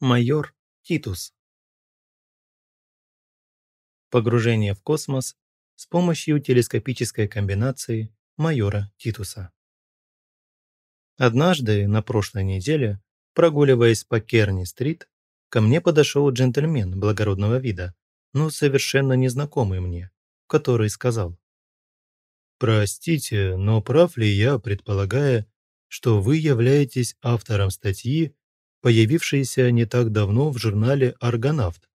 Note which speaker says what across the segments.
Speaker 1: Майор Титус. Погружение в космос с помощью телескопической комбинации майора Титуса. Однажды, на прошлой неделе, прогуливаясь по Керни-стрит, ко мне подошел джентльмен благородного вида, но совершенно незнакомый мне, который сказал «Простите, но прав ли я, предполагая, что вы являетесь автором статьи появившийся не так давно в журнале «Аргонавт»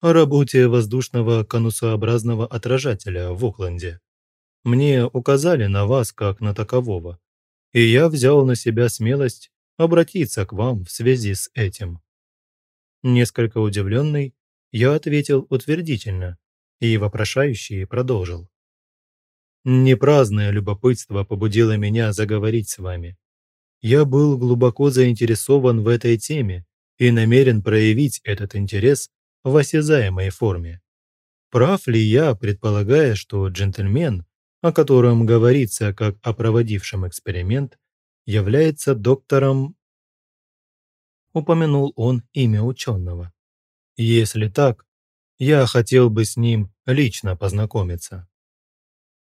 Speaker 1: о работе воздушного конусообразного отражателя в Окленде. Мне указали на вас как на такового, и я взял на себя смелость обратиться к вам в связи с этим. Несколько удивленный, я ответил утвердительно, и вопрошающий продолжил. Непраздное любопытство побудило меня заговорить с вами. Я был глубоко заинтересован в этой теме и намерен проявить этот интерес в осязаемой форме. Прав ли я, предполагая, что джентльмен, о котором говорится как о проводившем эксперимент, является доктором... Упомянул он имя ученого. Если так, я хотел бы с ним лично познакомиться.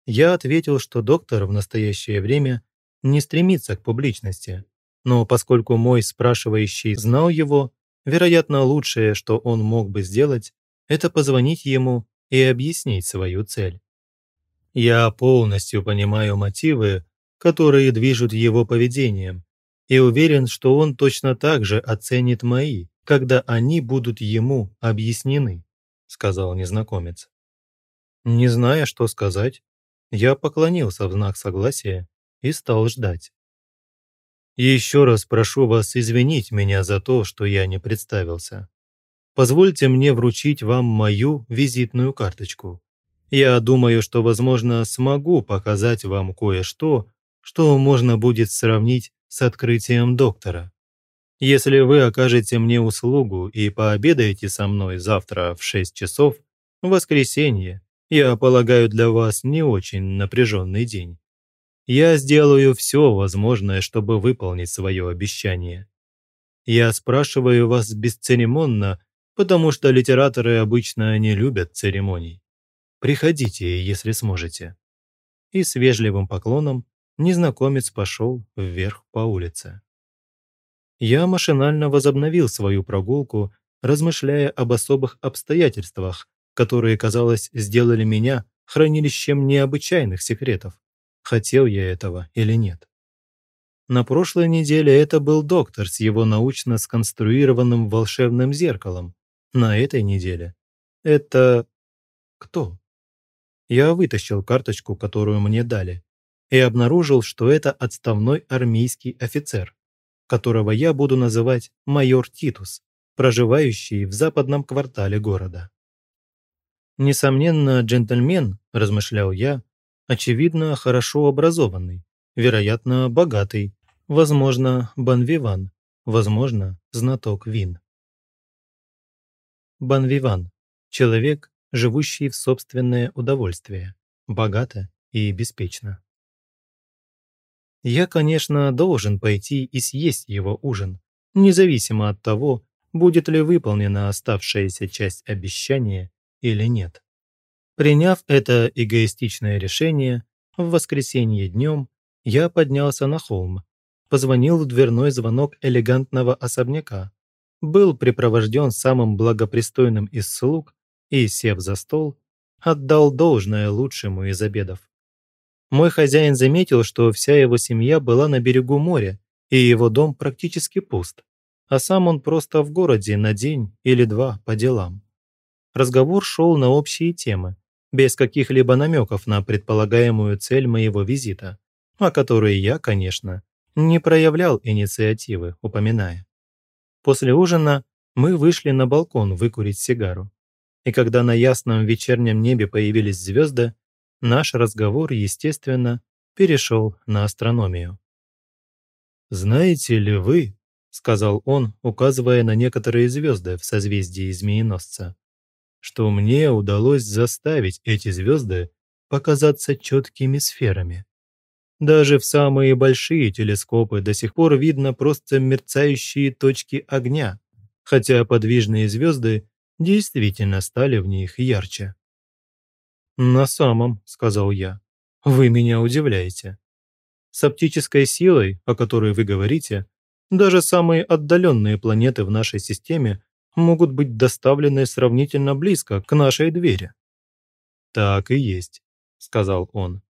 Speaker 1: Я ответил, что доктор в настоящее время не стремится к публичности, но поскольку мой спрашивающий знал его, вероятно, лучшее, что он мог бы сделать, это позвонить ему и объяснить свою цель. Я полностью понимаю мотивы, которые движут его поведением, и уверен, что он точно так же оценит мои, когда они будут ему объяснены», – сказал незнакомец. Не зная, что сказать, я поклонился в знак согласия и стал ждать. Еще раз прошу вас извинить меня за то, что я не представился. Позвольте мне вручить вам мою визитную карточку. Я думаю, что, возможно, смогу показать вам кое-что, что можно будет сравнить с открытием доктора. Если вы окажете мне услугу и пообедаете со мной завтра в 6 часов, в воскресенье, я полагаю для вас не очень напряженный день, я сделаю все возможное, чтобы выполнить свое обещание. Я спрашиваю вас бесцеремонно, потому что литераторы обычно не любят церемоний. Приходите, если сможете». И с вежливым поклоном незнакомец пошел вверх по улице. Я машинально возобновил свою прогулку, размышляя об особых обстоятельствах, которые, казалось, сделали меня хранилищем необычайных секретов хотел я этого или нет. На прошлой неделе это был доктор с его научно сконструированным волшебным зеркалом. На этой неделе это... кто? Я вытащил карточку, которую мне дали, и обнаружил, что это отставной армейский офицер, которого я буду называть майор Титус, проживающий в западном квартале города. Несомненно, джентльмен, размышлял я, очевидно, хорошо образованный, вероятно, богатый, возможно, банвиван, возможно, знаток вин. Банвиван – человек, живущий в собственное удовольствие, богато и беспечно. Я, конечно, должен пойти и съесть его ужин, независимо от того, будет ли выполнена оставшаяся часть обещания или нет. Приняв это эгоистичное решение, в воскресенье днем я поднялся на холм, позвонил в дверной звонок элегантного особняка, был припровожден самым благопристойным из слуг и, сев за стол, отдал должное лучшему из обедов. Мой хозяин заметил, что вся его семья была на берегу моря, и его дом практически пуст, а сам он просто в городе на день или два по делам. Разговор шел на общие темы, без каких-либо намеков на предполагаемую цель моего визита, о которой я, конечно, не проявлял инициативы, упоминая. После ужина мы вышли на балкон выкурить сигару. И когда на ясном вечернем небе появились звезды, наш разговор, естественно, перешел на астрономию. «Знаете ли вы, — сказал он, указывая на некоторые звезды в созвездии Змееносца, что мне удалось заставить эти звезды показаться четкими сферами. Даже в самые большие телескопы до сих пор видно просто мерцающие точки огня, хотя подвижные звезды действительно стали в них ярче. «На самом», — сказал я, — «вы меня удивляете. С оптической силой, о которой вы говорите, даже самые отдаленные планеты в нашей системе могут быть доставлены сравнительно близко к нашей двери». «Так и есть», — сказал он.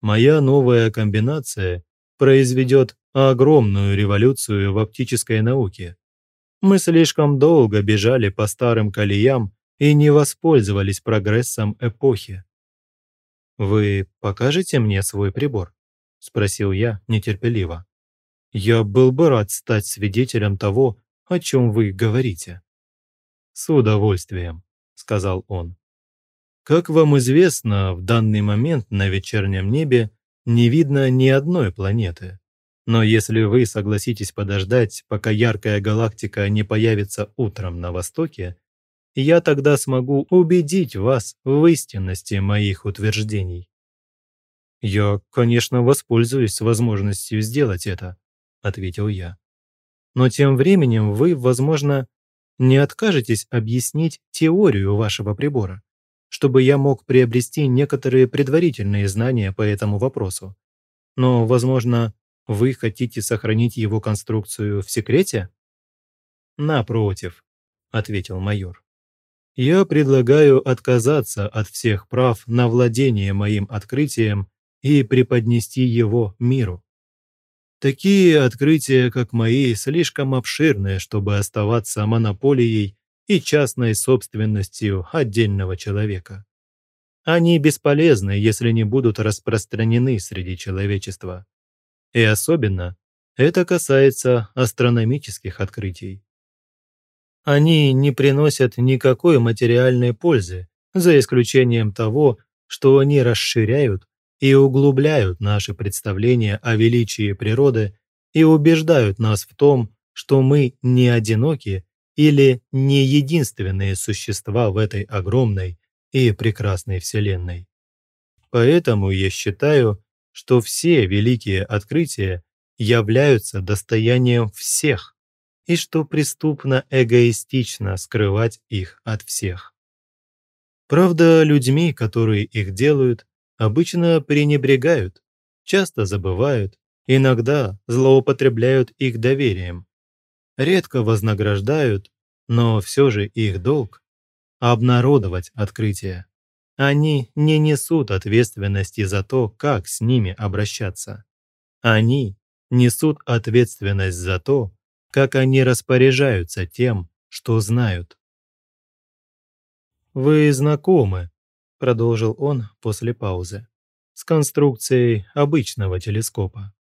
Speaker 1: «Моя новая комбинация произведет огромную революцию в оптической науке. Мы слишком долго бежали по старым колеям и не воспользовались прогрессом эпохи. «Вы покажете мне свой прибор?» – спросил я нетерпеливо. «Я был бы рад стать свидетелем того, о чем вы говорите». «С удовольствием», – сказал он. «Как вам известно, в данный момент на вечернем небе не видно ни одной планеты. Но если вы согласитесь подождать, пока яркая галактика не появится утром на востоке, я тогда смогу убедить вас в истинности моих утверждений. «Я, конечно, воспользуюсь возможностью сделать это», – ответил я. «Но тем временем вы, возможно, не откажетесь объяснить теорию вашего прибора, чтобы я мог приобрести некоторые предварительные знания по этому вопросу. Но, возможно, вы хотите сохранить его конструкцию в секрете? Напротив, ответил майор. Я предлагаю отказаться от всех прав на владение моим открытием и преподнести его миру. Такие открытия, как мои, слишком обширные, чтобы оставаться монополией и частной собственностью отдельного человека. Они бесполезны, если не будут распространены среди человечества. И особенно это касается астрономических открытий. Они не приносят никакой материальной пользы, за исключением того, что они расширяют и углубляют наши представления о величии природы и убеждают нас в том, что мы не одиноки или не единственные существа в этой огромной и прекрасной Вселенной. Поэтому я считаю, что все великие открытия являются достоянием всех, и что преступно эгоистично скрывать их от всех. Правда, людьми, которые их делают, обычно пренебрегают, часто забывают, иногда злоупотребляют их доверием, редко вознаграждают, но все же их долг – обнародовать открытие. Они не несут ответственности за то, как с ними обращаться. Они несут ответственность за то, как они распоряжаются тем, что знают. «Вы знакомы», – продолжил он после паузы, «с конструкцией обычного телескопа.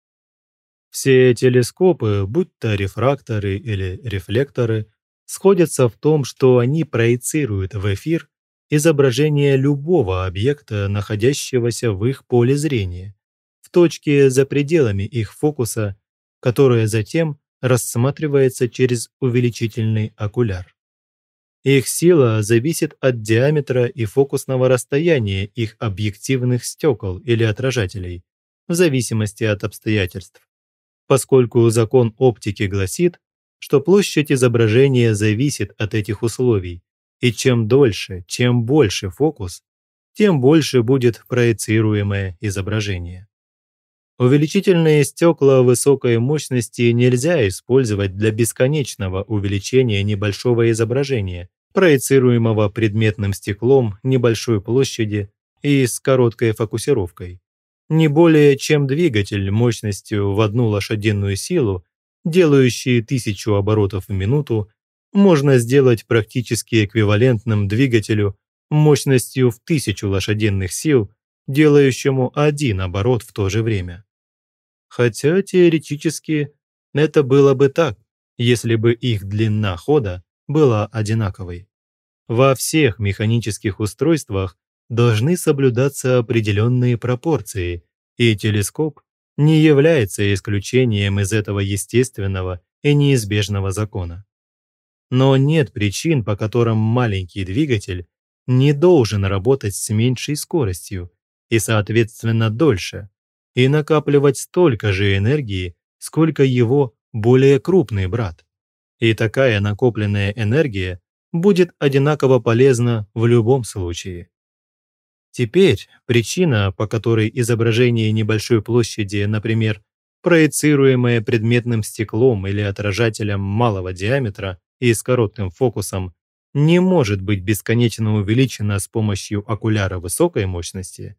Speaker 1: Все телескопы, будь то рефракторы или рефлекторы, сходятся в том, что они проецируют в эфир изображение любого объекта, находящегося в их поле зрения, в точке за пределами их фокуса, которая затем рассматривается через увеличительный окуляр. Их сила зависит от диаметра и фокусного расстояния их объективных стекол или отражателей, в зависимости от обстоятельств. Поскольку закон оптики гласит, что площадь изображения зависит от этих условий, и чем дольше, чем больше фокус, тем больше будет проецируемое изображение. Увеличительные стекла высокой мощности нельзя использовать для бесконечного увеличения небольшого изображения, проецируемого предметным стеклом небольшой площади и с короткой фокусировкой. Не более чем двигатель мощностью в одну лошадиную силу, делающий тысячу оборотов в минуту, можно сделать практически эквивалентным двигателю мощностью в тысячу лошадиных сил, делающему один оборот в то же время. Хотя теоретически это было бы так, если бы их длина хода была одинаковой. Во всех механических устройствах должны соблюдаться определенные пропорции, и телескоп не является исключением из этого естественного и неизбежного закона. Но нет причин, по которым маленький двигатель не должен работать с меньшей скоростью и, соответственно, дольше, и накапливать столько же энергии, сколько его более крупный брат. И такая накопленная энергия будет одинаково полезна в любом случае. Теперь причина, по которой изображение небольшой площади, например, проецируемое предметным стеклом или отражателем малого диаметра и с коротким фокусом, не может быть бесконечно увеличена с помощью окуляра высокой мощности,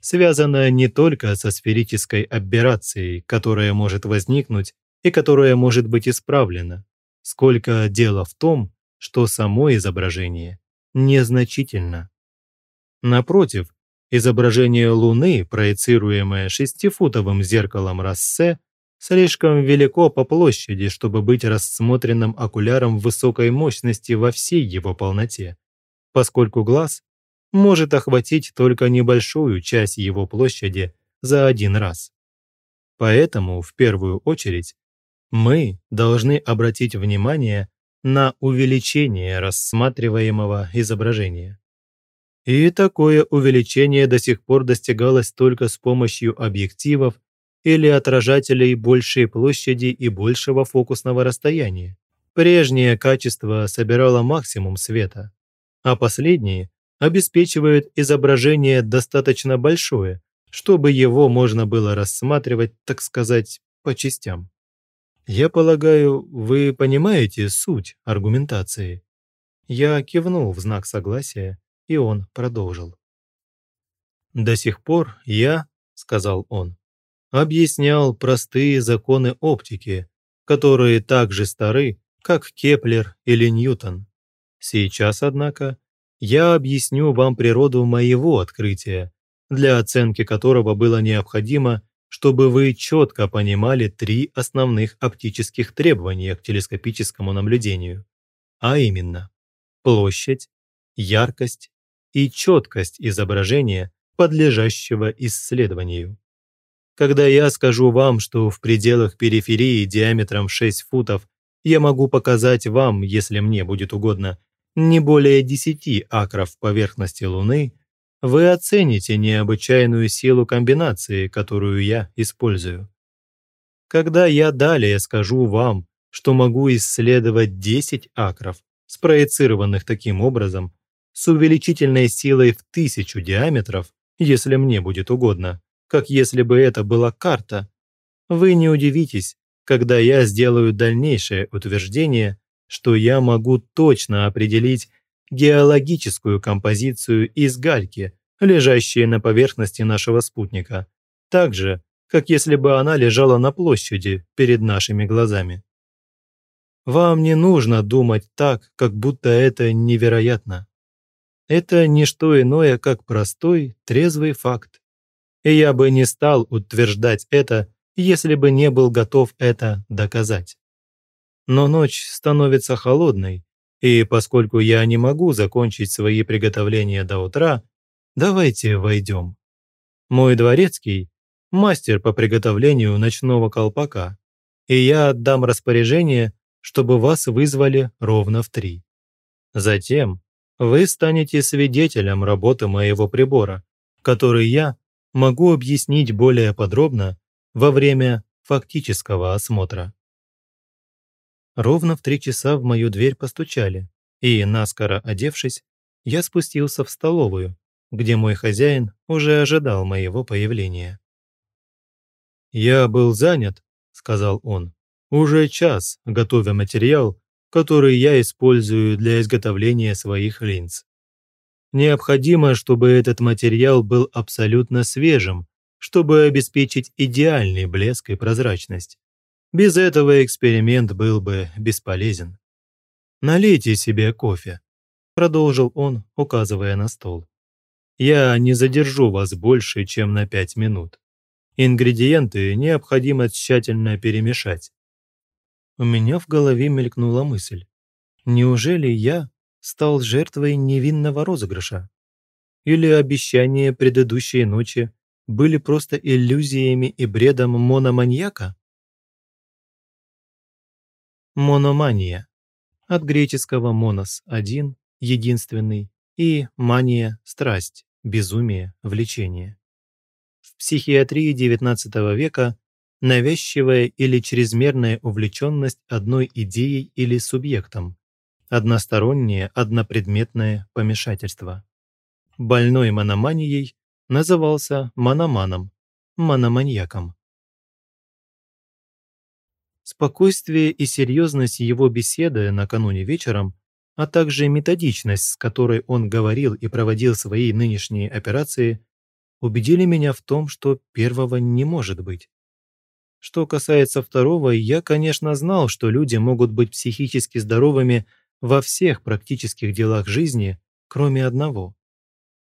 Speaker 1: связана не только со сферической аберрацией, которая может возникнуть и которая может быть исправлена, сколько дело в том, что само изображение незначительно. Напротив, изображение Луны, проецируемое шестифутовым зеркалом Рассе, слишком велико по площади, чтобы быть рассмотренным окуляром высокой мощности во всей его полноте, поскольку глаз может охватить только небольшую часть его площади за один раз. Поэтому, в первую очередь, мы должны обратить внимание на увеличение рассматриваемого изображения. И такое увеличение до сих пор достигалось только с помощью объективов или отражателей большей площади и большего фокусного расстояния. Прежнее качество собирало максимум света, а последние обеспечивают изображение достаточно большое, чтобы его можно было рассматривать, так сказать, по частям. Я полагаю, вы понимаете суть аргументации. Я кивнул в знак согласия, и он продолжил. «До сих пор я, — сказал он, — объяснял простые законы оптики, которые так же стары, как Кеплер или Ньютон. Сейчас, однако, я объясню вам природу моего открытия, для оценки которого было необходимо чтобы вы четко понимали три основных оптических требования к телескопическому наблюдению, а именно площадь, яркость и четкость изображения, подлежащего исследованию. Когда я скажу вам, что в пределах периферии диаметром 6 футов я могу показать вам, если мне будет угодно, не более 10 акров поверхности Луны, вы оцените необычайную силу комбинации, которую я использую. Когда я далее скажу вам, что могу исследовать 10 акров, спроецированных таким образом, с увеличительной силой в тысячу диаметров, если мне будет угодно, как если бы это была карта, вы не удивитесь, когда я сделаю дальнейшее утверждение, что я могу точно определить геологическую композицию из гальки, лежащей на поверхности нашего спутника, так же, как если бы она лежала на площади перед нашими глазами. Вам не нужно думать так, как будто это невероятно. Это не что иное, как простой, трезвый факт. И я бы не стал утверждать это, если бы не был готов это доказать. Но ночь становится холодной, и поскольку я не могу закончить свои приготовления до утра, давайте войдем. Мой дворецкий – мастер по приготовлению ночного колпака, и я отдам распоряжение, чтобы вас вызвали ровно в три. Затем вы станете свидетелем работы моего прибора, который я могу объяснить более подробно во время фактического осмотра. Ровно в три часа в мою дверь постучали, и, наскоро одевшись, я спустился в столовую, где мой хозяин уже ожидал моего появления. «Я был занят», — сказал он, — «уже час, готовя материал, который я использую для изготовления своих линз. Необходимо, чтобы этот материал был абсолютно свежим, чтобы обеспечить идеальный блеск и прозрачность. Без этого эксперимент был бы бесполезен. «Налейте себе кофе», – продолжил он, указывая на стол. «Я не задержу вас больше, чем на пять минут. Ингредиенты необходимо тщательно перемешать». У меня в голове мелькнула мысль. Неужели я стал жертвой невинного розыгрыша? Или обещания предыдущей ночи были просто иллюзиями и бредом мономаньяка? Мономания. От греческого «монос» – один, единственный, и мания – страсть, безумие, влечение. В психиатрии XIX века навязчивая или чрезмерная увлеченность одной идеей или субъектом, одностороннее однопредметное помешательство. Больной мономанией назывался мономаном, мономаньяком. Спокойствие и серьезность его беседы накануне вечером, а также методичность, с которой он говорил и проводил свои нынешние операции, убедили меня в том, что первого не может быть. Что касается второго, я, конечно, знал, что люди могут быть психически здоровыми во всех практических делах жизни, кроме одного.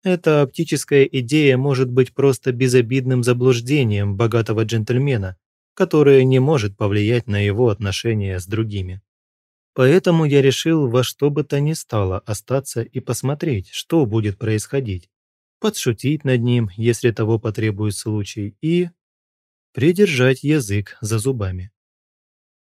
Speaker 1: Эта оптическая идея может быть просто безобидным заблуждением богатого джентльмена, которое не может повлиять на его отношения с другими. Поэтому я решил во что бы то ни стало остаться и посмотреть, что будет происходить, подшутить над ним, если того потребует случай, и придержать язык за зубами.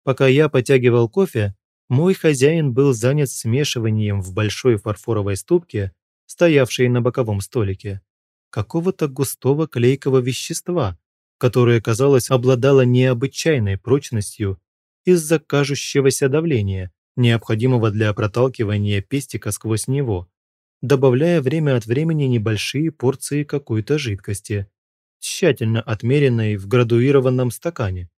Speaker 1: Пока я потягивал кофе, мой хозяин был занят смешиванием в большой фарфоровой ступке, стоявшей на боковом столике, какого-то густого клейкого вещества, которое, казалось, обладало необычайной прочностью из-за кажущегося давления, необходимого для проталкивания пестика сквозь него, добавляя время от времени небольшие порции какой-то жидкости, тщательно отмеренной в градуированном стакане,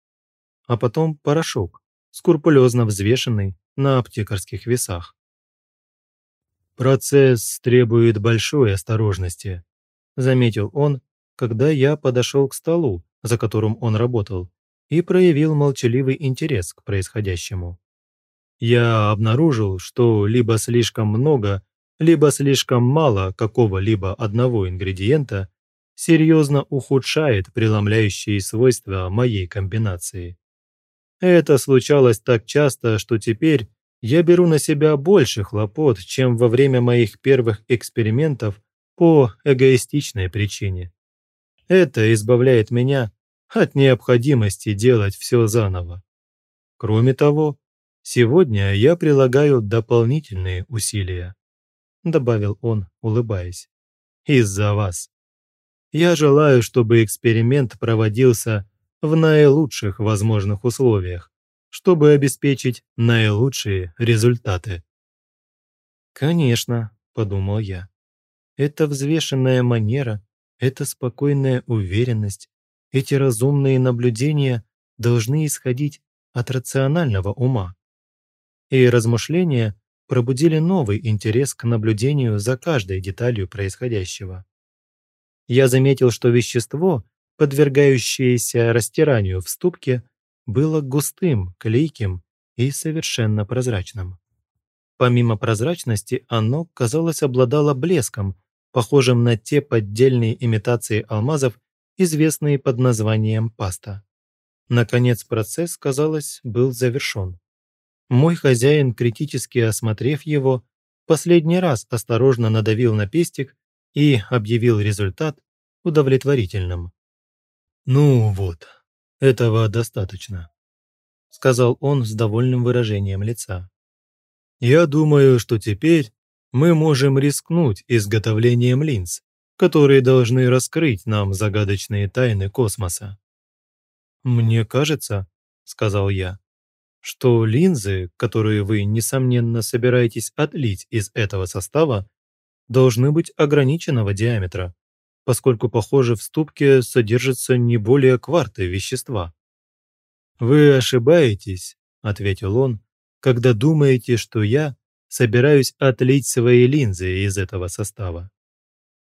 Speaker 1: а потом порошок, скрупулезно взвешенный на аптекарских весах. «Процесс требует большой осторожности», – заметил он, когда я подошел к столу, за которым он работал, и проявил молчаливый интерес к происходящему. Я обнаружил, что либо слишком много, либо слишком мало какого-либо одного ингредиента серьезно ухудшает преломляющие свойства моей комбинации. Это случалось так часто, что теперь я беру на себя больше хлопот, чем во время моих первых экспериментов по эгоистичной причине. Это избавляет меня от необходимости делать все заново. Кроме того, сегодня я прилагаю дополнительные усилия, добавил он, улыбаясь, из-за вас. Я желаю, чтобы эксперимент проводился в наилучших возможных условиях, чтобы обеспечить наилучшие результаты. «Конечно», – подумал я, – «это взвешенная манера, это спокойная уверенность, эти разумные наблюдения должны исходить от рационального ума». И размышления пробудили новый интерес к наблюдению за каждой деталью происходящего. Я заметил, что вещество – подвергающееся растиранию в ступке, было густым, клейким и совершенно прозрачным. Помимо прозрачности, оно, казалось, обладало блеском, похожим на те поддельные имитации алмазов, известные под названием паста. Наконец процесс, казалось, был завершен. Мой хозяин, критически осмотрев его, последний раз осторожно надавил на пестик и объявил результат удовлетворительным. «Ну вот, этого достаточно», – сказал он с довольным выражением лица. «Я думаю, что теперь мы можем рискнуть изготовлением линз, которые должны раскрыть нам загадочные тайны космоса». «Мне кажется», – сказал я, – «что линзы, которые вы, несомненно, собираетесь отлить из этого состава, должны быть ограниченного диаметра, поскольку, похоже, в ступке содержится не более кварты вещества. «Вы ошибаетесь», – ответил он, – «когда думаете, что я собираюсь отлить свои линзы из этого состава.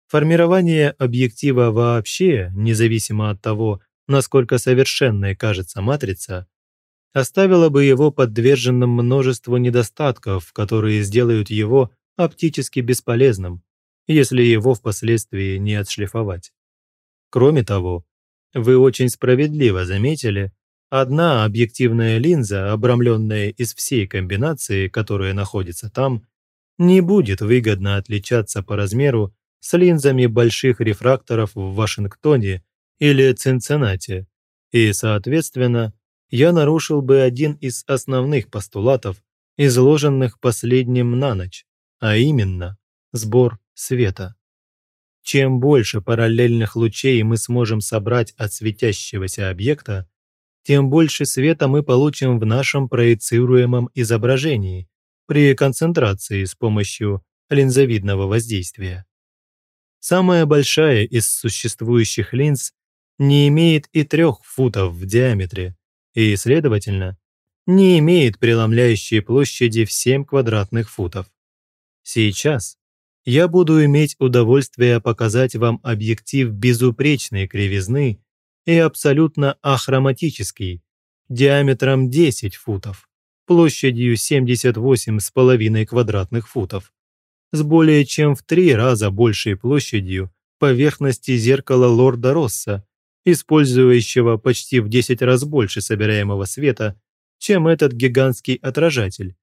Speaker 1: Формирование объектива вообще, независимо от того, насколько совершенной кажется матрица, оставило бы его подверженным множеству недостатков, которые сделают его оптически бесполезным, если его впоследствии не отшлифовать. Кроме того, вы очень справедливо заметили, одна объективная линза, обрамленная из всей комбинации, которая находится там, не будет выгодно отличаться по размеру с линзами больших рефракторов в Вашингтоне или Цинциннате, и, соответственно, я нарушил бы один из основных постулатов, изложенных последним на ночь, а именно сбор света. Чем больше параллельных лучей мы сможем собрать от светящегося объекта, тем больше света мы получим в нашем проецируемом изображении при концентрации с помощью линзовидного воздействия. Самая большая из существующих линз не имеет и трех футов в диаметре и, следовательно, не имеет преломляющей площади в 7 квадратных футов. Сейчас я буду иметь удовольствие показать вам объектив безупречной кривизны и абсолютно ахроматический, диаметром 10 футов, площадью 78,5 квадратных футов, с более чем в три раза большей площадью поверхности зеркала лорда Росса, использующего почти в 10 раз больше собираемого света, чем этот гигантский отражатель,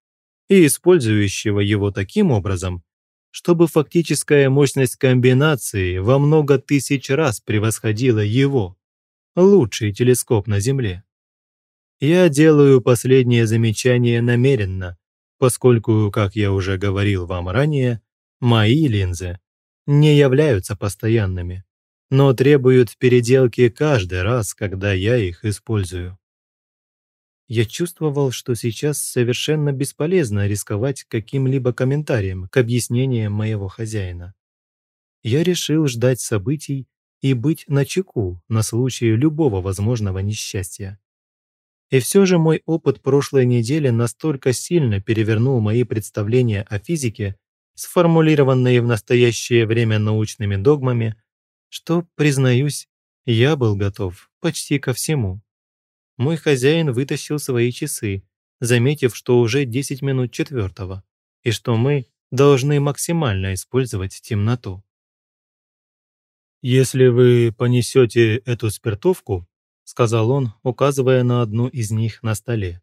Speaker 1: и использующего его таким образом, чтобы фактическая мощность комбинации во много тысяч раз превосходила его, лучший телескоп на Земле. Я делаю последнее замечание намеренно, поскольку, как я уже говорил вам ранее, мои линзы не являются постоянными, но требуют переделки каждый раз, когда я их использую. Я чувствовал, что сейчас совершенно бесполезно рисковать каким-либо комментарием к объяснениям моего хозяина. Я решил ждать событий и быть начеку на случай любого возможного несчастья. И все же мой опыт прошлой недели настолько сильно перевернул мои представления о физике, сформулированные в настоящее время научными догмами, что, признаюсь, я был готов почти ко всему мой хозяин вытащил свои часы, заметив, что уже 10 минут четвертого, и что мы должны максимально использовать темноту. «Если вы понесете эту спиртовку», — сказал он, указывая на одну из них на столе,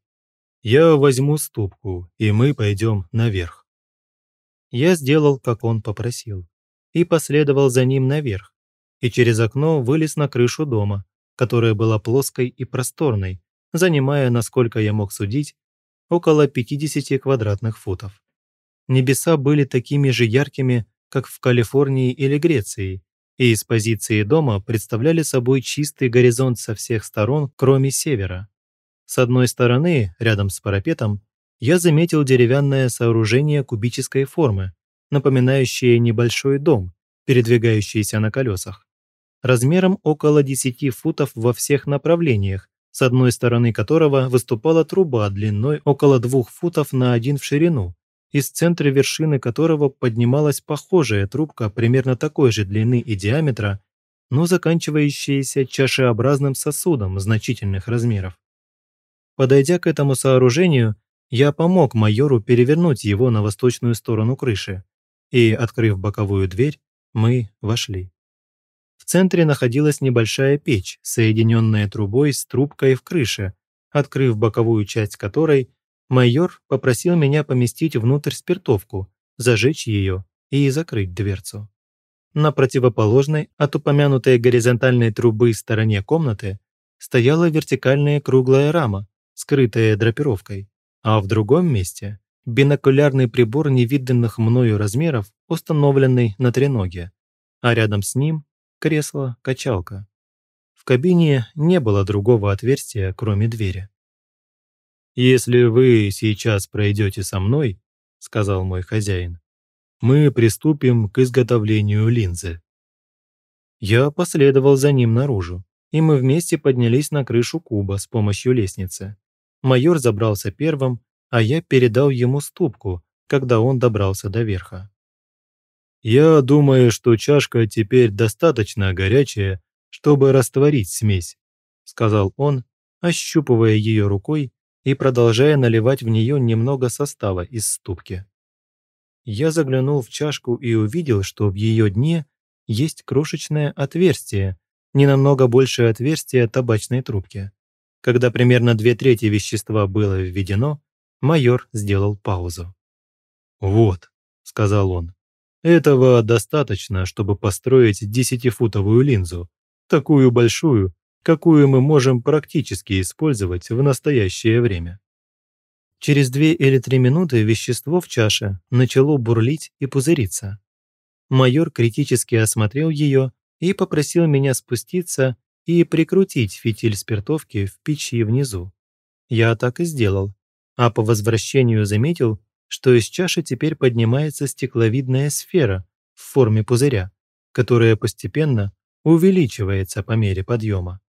Speaker 1: «я возьму ступку, и мы пойдем наверх». Я сделал, как он попросил, и последовал за ним наверх, и через окно вылез на крышу дома, которая была плоской и просторной, занимая, насколько я мог судить, около 50 квадратных футов. Небеса были такими же яркими, как в Калифорнии или Греции, и из позиции дома представляли собой чистый горизонт со всех сторон, кроме севера. С одной стороны, рядом с парапетом, я заметил деревянное сооружение кубической формы, напоминающее небольшой дом, передвигающийся на колесах размером около 10 футов во всех направлениях, с одной стороны которого выступала труба длиной около 2 футов на один в ширину, из центра вершины которого поднималась похожая трубка примерно такой же длины и диаметра, но заканчивающаяся чашеобразным сосудом значительных размеров. Подойдя к этому сооружению, я помог майору перевернуть его на восточную сторону крыши, и, открыв боковую дверь, мы вошли. В центре находилась небольшая печь, соединенная трубой с трубкой в крыше, открыв боковую часть которой, майор попросил меня поместить внутрь спиртовку, зажечь ее и закрыть дверцу. На противоположной от упомянутой горизонтальной трубы стороне комнаты стояла вертикальная круглая рама, скрытая драпировкой, а в другом месте – бинокулярный прибор невиданных мною размеров, установленный на треноге, а рядом с ним кресло-качалка. В кабине не было другого отверстия, кроме двери. «Если вы сейчас пройдете со мной», — сказал мой хозяин, «мы приступим к изготовлению линзы». Я последовал за ним наружу, и мы вместе поднялись на крышу куба с помощью лестницы. Майор забрался первым, а я передал ему ступку, когда он добрался до верха. Я думаю, что чашка теперь достаточно горячая, чтобы растворить смесь», – сказал он, ощупывая ее рукой и продолжая наливать в нее немного состава из ступки. Я заглянул в чашку и увидел, что в ее дне есть крошечное отверстие, не намного большее отверстия табачной трубки. Когда примерно две трети вещества было введено, майор сделал паузу. «Вот», – сказал он, этого достаточно, чтобы построить десятифутовую линзу, такую большую, какую мы можем практически использовать в настоящее время. Через две или три минуты вещество в чаше начало бурлить и пузыриться. Майор критически осмотрел ее и попросил меня спуститься и прикрутить фитиль спиртовки в печи внизу. Я так и сделал, а по возвращению заметил, что из чаши теперь поднимается стекловидная сфера в форме пузыря, которая постепенно увеличивается по мере подъема.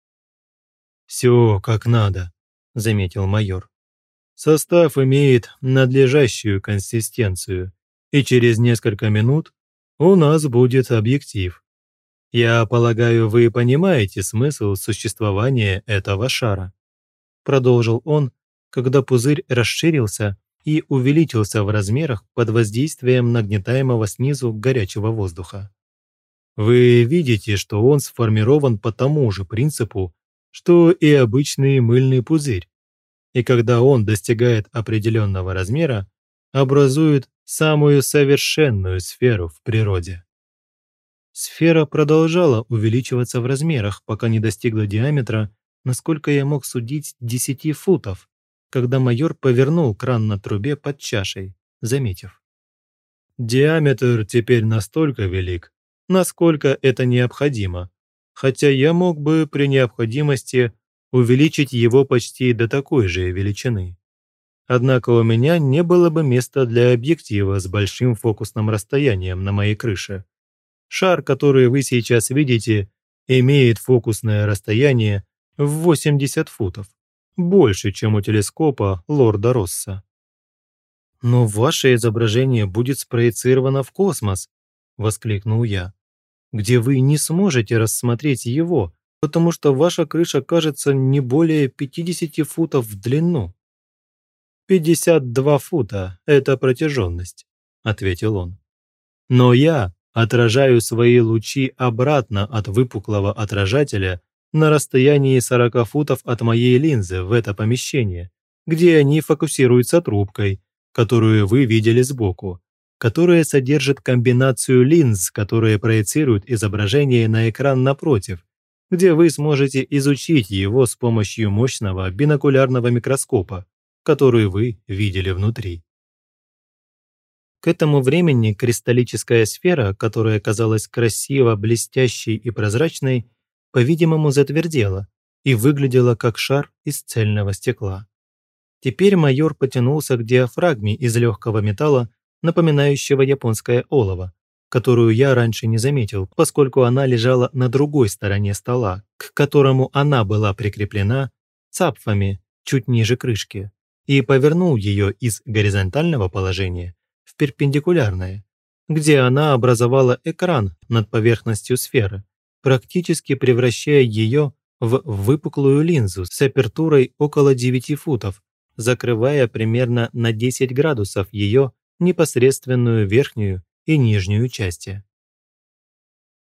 Speaker 1: «Все как надо», – заметил майор. «Состав имеет надлежащую консистенцию, и через несколько минут у нас будет объектив. Я полагаю, вы понимаете смысл существования этого шара», – продолжил он, когда пузырь расширился и увеличился в размерах под воздействием нагнетаемого снизу горячего воздуха. Вы видите, что он сформирован по тому же принципу, что и обычный мыльный пузырь. И когда он достигает определенного размера, образует самую совершенную сферу в природе. Сфера продолжала увеличиваться в размерах, пока не достигла диаметра, насколько я мог судить, 10 футов, когда майор повернул кран на трубе под чашей, заметив. Диаметр теперь настолько велик, насколько это необходимо, хотя я мог бы при необходимости увеличить его почти до такой же величины. Однако у меня не было бы места для объектива с большим фокусным расстоянием на моей крыше. Шар, который вы сейчас видите, имеет фокусное расстояние в 80 футов, больше, чем у телескопа лорда Росса. «Но ваше изображение будет спроецировано в космос», – воскликнул я где вы не сможете рассмотреть его, потому что ваша крыша кажется не более 50 футов в длину». «52 фута – это протяженность», – ответил он. «Но я отражаю свои лучи обратно от выпуклого отражателя на расстоянии 40 футов от моей линзы в это помещение, где они фокусируются трубкой, которую вы видели сбоку, которая содержит комбинацию линз, которые проецируют изображение на экран напротив, где вы сможете изучить его с помощью мощного бинокулярного микроскопа, который вы видели внутри. К этому времени кристаллическая сфера, которая казалась красиво, блестящей и прозрачной, по-видимому, затвердела и выглядела как шар из цельного стекла. Теперь майор потянулся к диафрагме из легкого металла, напоминающего японское олово, которую я раньше не заметил, поскольку она лежала на другой стороне стола, к которому она была прикреплена цапфами чуть ниже крышки, и повернул ее из горизонтального положения в перпендикулярное, где она образовала экран над поверхностью сферы, практически превращая ее в выпуклую линзу с апертурой около 9 футов, закрывая примерно на 10 градусов ее непосредственную верхнюю и нижнюю части.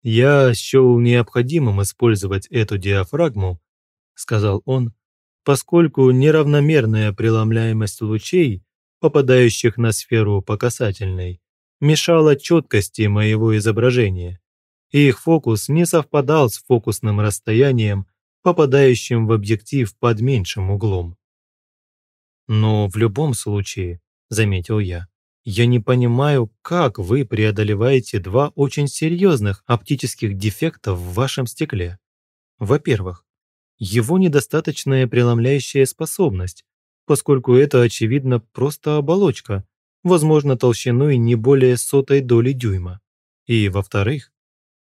Speaker 1: «Я счел необходимым использовать эту диафрагму», – сказал он, поскольку неравномерная преломляемость лучей, попадающих на сферу по касательной, мешала четкости моего изображения, и их фокус не совпадал с фокусным расстоянием, попадающим в объектив под меньшим углом. «Но в любом случае», – заметил я, я не понимаю, как вы преодолеваете два очень серьезных оптических дефекта в вашем стекле. Во-первых, его недостаточная преломляющая способность, поскольку это, очевидно, просто оболочка, возможно, толщиной не более сотой доли дюйма. И, во-вторых,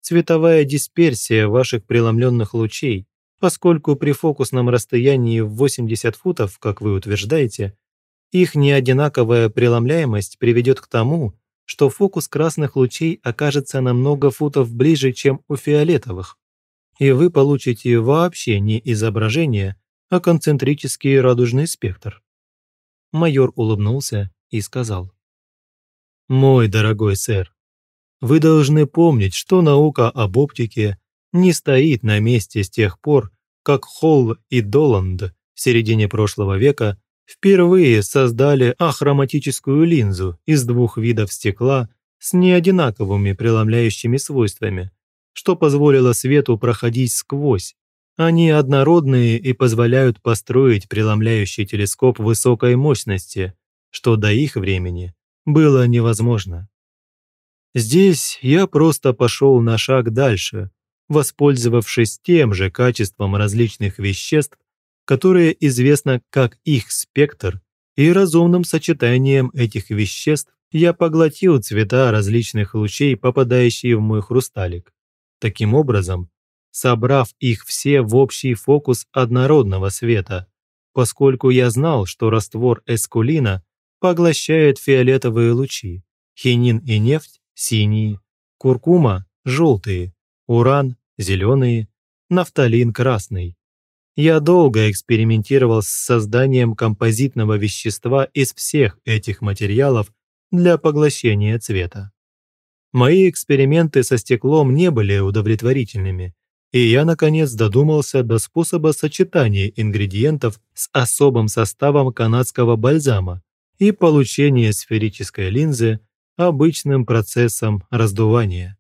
Speaker 1: цветовая дисперсия ваших преломленных лучей, поскольку при фокусном расстоянии в 80 футов, как вы утверждаете, их неодинаковая преломляемость приведет к тому, что фокус красных лучей окажется на много футов ближе, чем у фиолетовых, и вы получите вообще не изображение, а концентрический радужный спектр. Майор улыбнулся и сказал. «Мой дорогой сэр, вы должны помнить, что наука об оптике не стоит на месте с тех пор, как Холл и Доланд в середине прошлого века впервые создали ахроматическую линзу из двух видов стекла с неодинаковыми преломляющими свойствами, что позволило свету проходить сквозь. Они однородные и позволяют построить преломляющий телескоп высокой мощности, что до их времени было невозможно. Здесь я просто пошел на шаг дальше, воспользовавшись тем же качеством различных веществ, которое известно как их спектр, и разумным сочетанием этих веществ я поглотил цвета различных лучей, попадающие в мой хрусталик. Таким образом, собрав их все в общий фокус однородного света, поскольку я знал, что раствор эскулина поглощает фиолетовые лучи, хинин и нефть – синие, куркума – желтые, уран – зеленые, нафталин – красный. Я долго экспериментировал с созданием композитного вещества из всех этих материалов для поглощения цвета. Мои эксперименты со стеклом не были удовлетворительными, и я, наконец, додумался до способа сочетания ингредиентов с особым составом канадского бальзама и получения сферической линзы обычным процессом раздувания.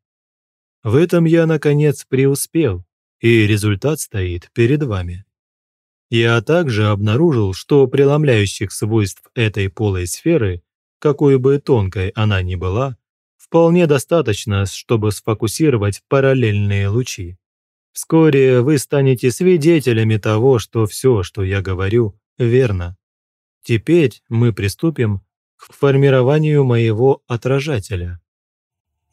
Speaker 1: В этом я, наконец, преуспел, и результат стоит перед вами. Я также обнаружил, что преломляющих свойств этой полой сферы, какой бы тонкой она ни была, вполне достаточно, чтобы сфокусировать параллельные лучи. Вскоре вы станете свидетелями того, что все, что я говорю, верно. Теперь мы приступим к формированию моего отражателя.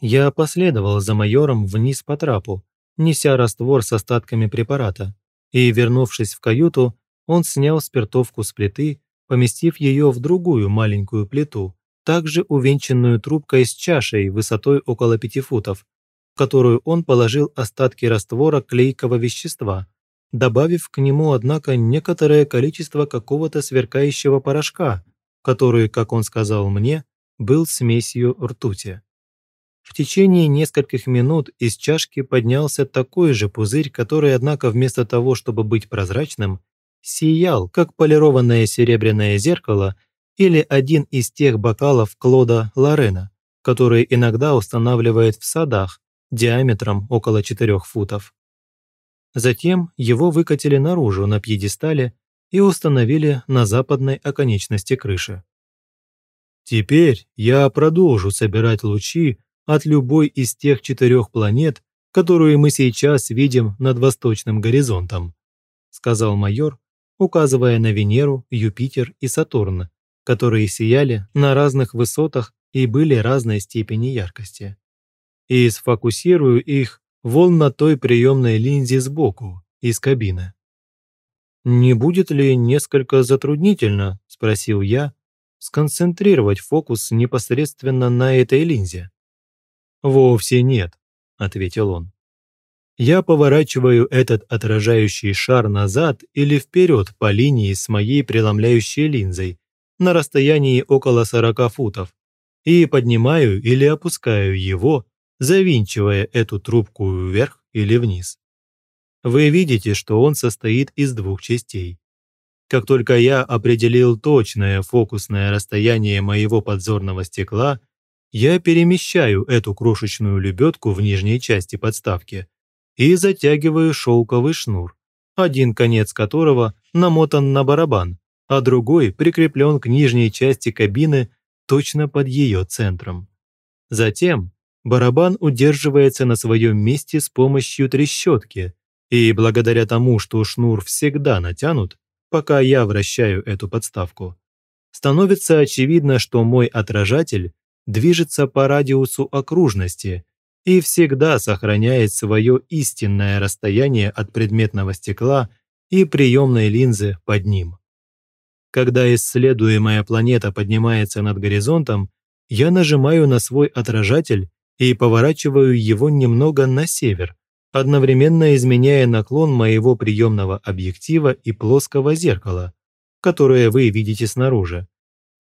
Speaker 1: Я последовал за майором вниз по трапу, неся раствор с остатками препарата, и, вернувшись в каюту, он снял спиртовку с плиты, поместив ее в другую маленькую плиту, также увенчанную трубкой с чашей высотой около пяти футов, в которую он положил остатки раствора клейкого вещества, добавив к нему, однако, некоторое количество какого-то сверкающего порошка, который, как он сказал мне, был смесью ртути. В течение нескольких минут из чашки поднялся такой же пузырь, который, однако, вместо того, чтобы быть прозрачным, сиял, как полированное серебряное зеркало – или один из тех бокалов Клода Лорена, которые иногда устанавливает в садах диаметром около 4 футов. Затем его выкатили наружу на пьедестале и установили на западной оконечности крыши. Теперь я продолжу собирать лучи от любой из тех четырех планет, которую мы сейчас видим над восточным горизонтом, сказал майор, указывая на Венеру, Юпитер и Сатурн, которые сияли на разных высотах и были разной степени яркости. И сфокусирую их вон на той приемной линзе сбоку, из кабины. «Не будет ли несколько затруднительно, — спросил я, — сконцентрировать фокус непосредственно на этой линзе?» «Вовсе нет», — ответил он. «Я поворачиваю этот отражающий шар назад или вперед по линии с моей преломляющей линзой на расстоянии около 40 футов и поднимаю или опускаю его, завинчивая эту трубку вверх или вниз. Вы видите, что он состоит из двух частей. Как только я определил точное фокусное расстояние моего подзорного стекла, я перемещаю эту крошечную лебедку в нижней части подставки и затягиваю шелковый шнур, один конец которого намотан на барабан, а другой прикреплен к нижней части кабины точно под ее центром. Затем барабан удерживается на своем месте с помощью трещотки, и благодаря тому, что шнур всегда натянут, пока я вращаю эту подставку, становится очевидно, что мой отражатель движется по радиусу окружности и всегда сохраняет свое истинное расстояние от предметного стекла и приемной линзы под ним. Когда исследуемая планета поднимается над горизонтом, я нажимаю на свой отражатель и поворачиваю его немного на север, одновременно изменяя наклон моего приемного объектива и плоского зеркала, которое вы видите снаружи,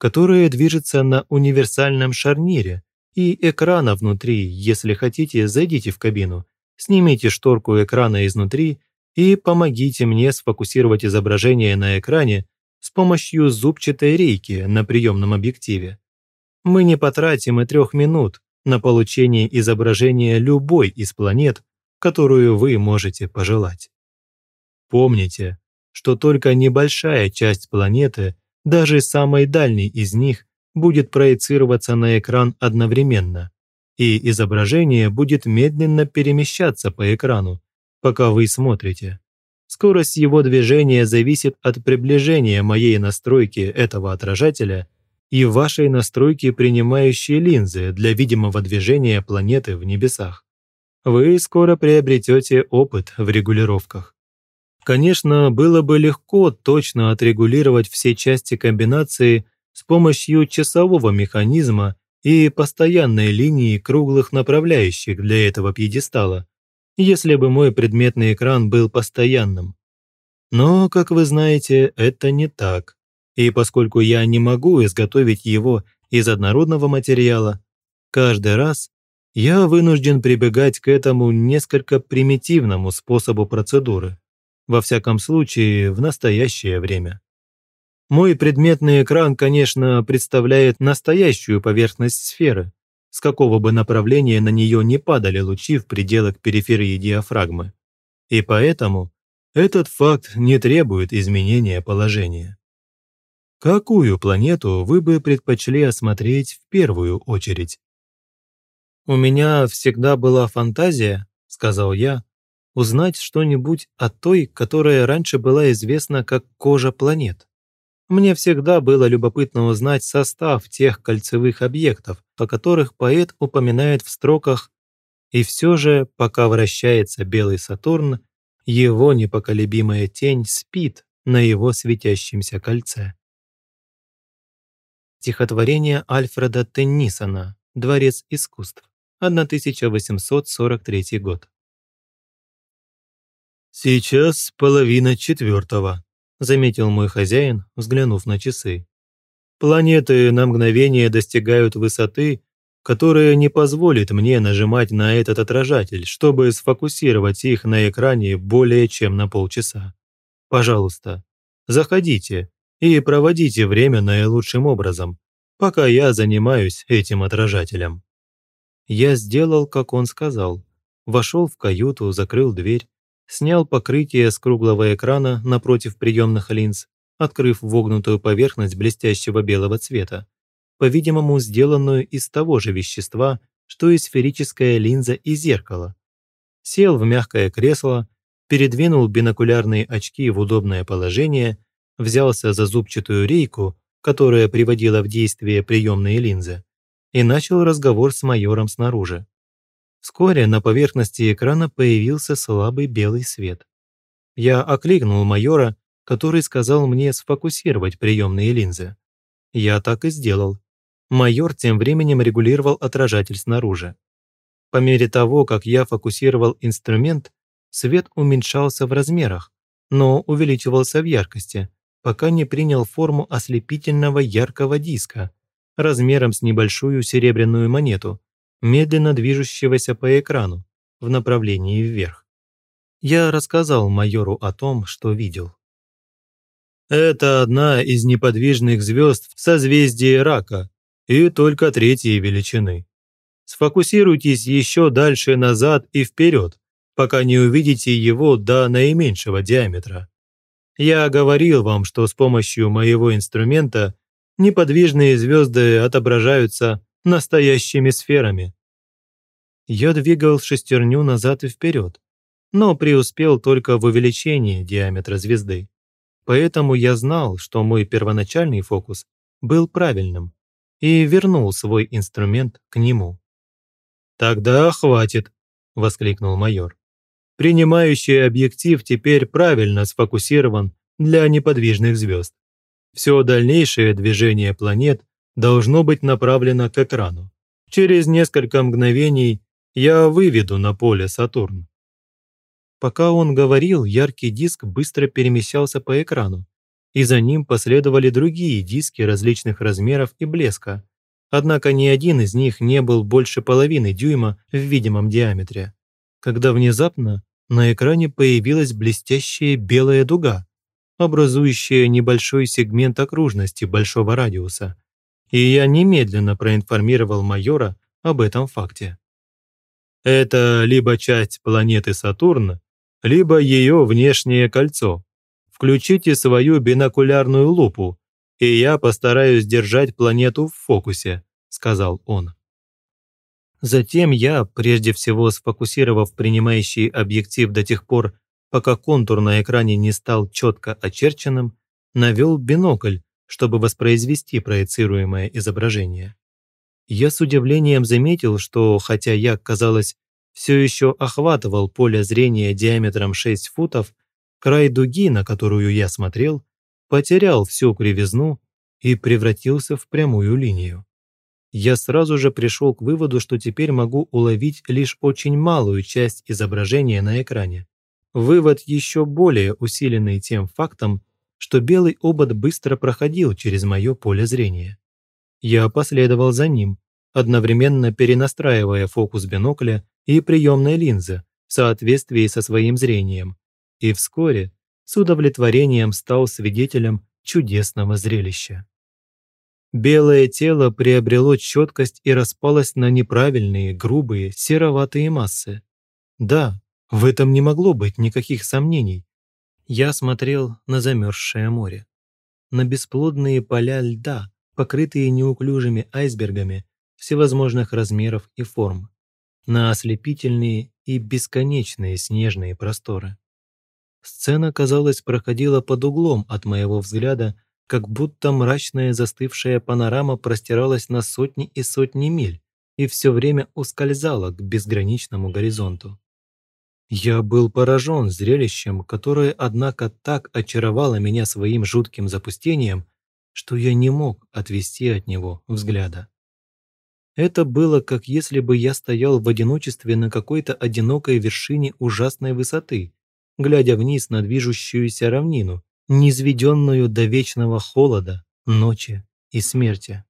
Speaker 1: которое движется на универсальном шарнире, и экрана внутри, если хотите, зайдите в кабину, снимите шторку экрана изнутри и помогите мне сфокусировать изображение на экране с помощью зубчатой рейки на приемном объективе. Мы не потратим и трех минут на получение изображения любой из планет, которую вы можете пожелать. Помните, что только небольшая часть планеты, даже самой дальней из них, будет проецироваться на экран одновременно, и изображение будет медленно перемещаться по экрану, пока вы смотрите. Скорость его движения зависит от приближения моей настройки этого отражателя и вашей настройки принимающей линзы для видимого движения планеты в небесах. Вы скоро приобретете опыт в регулировках. Конечно, было бы легко точно отрегулировать все части комбинации с помощью часового механизма и постоянной линии круглых направляющих для этого пьедестала, если бы мой предметный экран был постоянным. Но, как вы знаете, это не так. И поскольку я не могу изготовить его из однородного материала, каждый раз я вынужден прибегать к этому несколько примитивному способу процедуры. Во всяком случае, в настоящее время. Мой предметный экран, конечно, представляет настоящую поверхность сферы, с какого бы направления на нее не падали лучи в пределах периферии диафрагмы. И поэтому этот факт не требует изменения положения. Какую планету вы бы предпочли осмотреть в первую очередь? «У меня всегда была фантазия», — сказал я, «узнать что-нибудь о той, которая раньше была известна как кожа планет. Мне всегда было любопытно узнать состав тех кольцевых объектов, о которых поэт упоминает в строках «И все же, пока вращается белый Сатурн, его непоколебимая тень спит на его светящемся кольце». Стихотворение Альфреда Теннисона «Дворец искусств», 1843 год. «Сейчас половина четвертого», заметил мой хозяин, взглянув на часы. Планеты на мгновение достигают высоты, которая не позволит мне нажимать на этот отражатель, чтобы сфокусировать их на экране более чем на полчаса. Пожалуйста, заходите и проводите время наилучшим образом, пока я занимаюсь этим отражателем. Я сделал, как он сказал. Вошел в каюту, закрыл дверь снял покрытие с круглого экрана напротив приемных линз, открыв вогнутую поверхность блестящего белого цвета, по-видимому, сделанную из того же вещества, что и сферическая линза и зеркало. Сел в мягкое кресло, передвинул бинокулярные очки в удобное положение, взялся за зубчатую рейку, которая приводила в действие приемные линзы, и начал разговор с майором снаружи. Вскоре на поверхности экрана появился слабый белый свет. Я окликнул майора, который сказал мне сфокусировать приемные линзы. Я так и сделал. Майор тем временем регулировал отражатель снаружи. По мере того, как я фокусировал инструмент, свет уменьшался в размерах, но увеличивался в яркости, пока не принял форму ослепительного яркого диска размером с небольшую серебряную монету, медленно движущегося по экрану в направлении вверх. Я рассказал майору о том, что видел. Это одна из неподвижных звезд в созвездии Рака и только третьей величины. Сфокусируйтесь еще дальше назад и вперед, пока не увидите его до наименьшего диаметра. Я говорил вам, что с помощью моего инструмента неподвижные звезды отображаются настоящими сферами. Я двигал шестерню назад и вперед, но преуспел только в увеличении диаметра звезды. Поэтому я знал, что мой первоначальный фокус был правильным и вернул свой инструмент к нему. «Тогда хватит», – воскликнул майор. «Принимающий объектив теперь правильно сфокусирован для неподвижных звезд. Все дальнейшее движение планет должно быть направлено к экрану. Через несколько мгновений я выведу на поле Сатурн. Пока он говорил, яркий диск быстро перемещался по экрану, и за ним последовали другие диски различных размеров и блеска. Однако ни один из них не был больше половины дюйма в видимом диаметре. Когда внезапно на экране появилась блестящая белая дуга, образующая небольшой сегмент окружности большого радиуса, и я немедленно проинформировал майора об этом факте. Это либо часть планеты Сатурн, либо ее внешнее кольцо. Включите свою бинокулярную лупу, и я постараюсь держать планету в фокусе», – сказал он. Затем я, прежде всего сфокусировав принимающий объектив до тех пор, пока контур на экране не стал четко очерченным, навел бинокль, чтобы воспроизвести проецируемое изображение. Я с удивлением заметил, что, хотя я, казалось, все еще охватывал поле зрения диаметром 6 футов, край дуги, на которую я смотрел, потерял всю кривизну и превратился в прямую линию. Я сразу же пришел к выводу, что теперь могу уловить лишь очень малую часть изображения на экране. Вывод еще более усиленный тем фактом, что белый обод быстро проходил через мое поле зрения. Я последовал за ним, одновременно перенастраивая фокус бинокля и приемной линзы в соответствии со своим зрением, и вскоре с удовлетворением стал свидетелем чудесного зрелища. Белое тело приобрело четкость и распалось на неправильные, грубые, сероватые массы. Да, в этом не могло быть никаких сомнений. Я смотрел на замерзшее море, на бесплодные поля льда, покрытые неуклюжими айсбергами всевозможных размеров и форм, на ослепительные и бесконечные снежные просторы. Сцена, казалось, проходила под углом от моего взгляда, как будто мрачная застывшая панорама простиралась на сотни и сотни миль и все время ускользала к безграничному горизонту. Я был поражен зрелищем, которое, однако, так очаровало меня своим жутким запустением, что я не мог отвести от него взгляда. Это было, как если бы я стоял в одиночестве на какой-то одинокой вершине ужасной высоты, глядя вниз на движущуюся равнину, низведенную до вечного холода, ночи и смерти.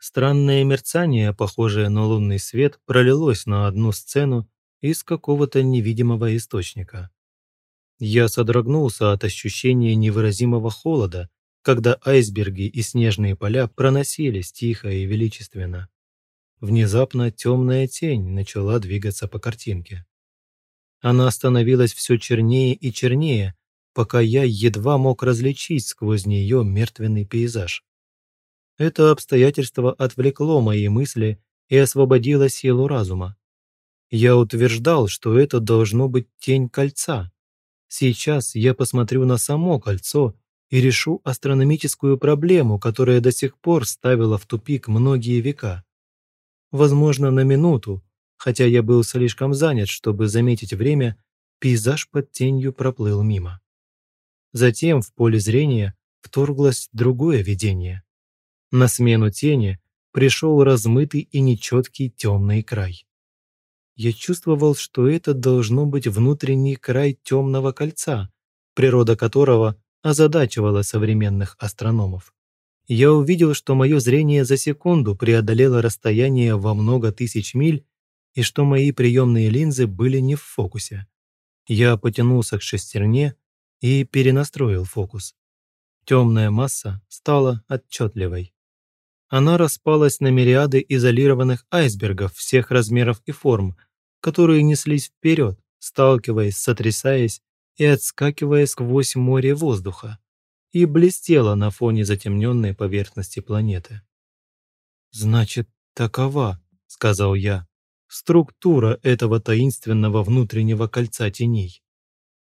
Speaker 1: Странное мерцание, похожее на лунный свет, пролилось на одну сцену из какого-то невидимого источника. Я содрогнулся от ощущения невыразимого холода, когда айсберги и снежные поля проносились тихо и величественно. Внезапно темная тень начала двигаться по картинке. Она становилась все чернее и чернее, пока я едва мог различить сквозь нее мертвенный пейзаж. Это обстоятельство отвлекло мои мысли и освободило силу разума. Я утверждал, что это должно быть тень кольца. Сейчас я посмотрю на само кольцо и решу астрономическую проблему, которая до сих пор ставила в тупик многие века. Возможно, на минуту, хотя я был слишком занят, чтобы заметить время, пейзаж под тенью проплыл мимо. Затем в поле зрения вторглось другое видение. На смену тени пришел размытый и нечеткий темный край. Я чувствовал, что это должно быть внутренний край темного кольца, природа которого озадачивала современных астрономов я увидел, что мое зрение за секунду преодолело расстояние во много тысяч миль и что мои приемные линзы были не в фокусе. Я потянулся к шестерне и перенастроил фокус. Темная масса стала отчетливой. Она распалась на мириады изолированных айсбергов всех размеров и форм, которые неслись вперед, сталкиваясь, сотрясаясь и отскакивая сквозь море воздуха и блестела на фоне затемненной поверхности планеты. «Значит, такова», — сказал я, — «структура этого таинственного внутреннего кольца теней.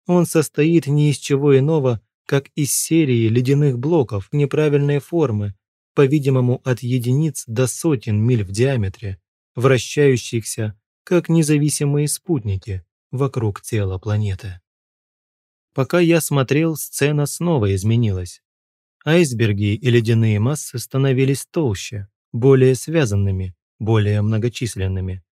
Speaker 1: Он состоит не из чего иного, как из серии ледяных блоков неправильной формы, по-видимому, от единиц до сотен миль в диаметре, вращающихся, как независимые спутники, вокруг тела планеты. Пока я смотрел, сцена снова изменилась. Айсберги и ледяные массы становились толще, более связанными, более многочисленными.